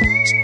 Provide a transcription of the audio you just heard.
you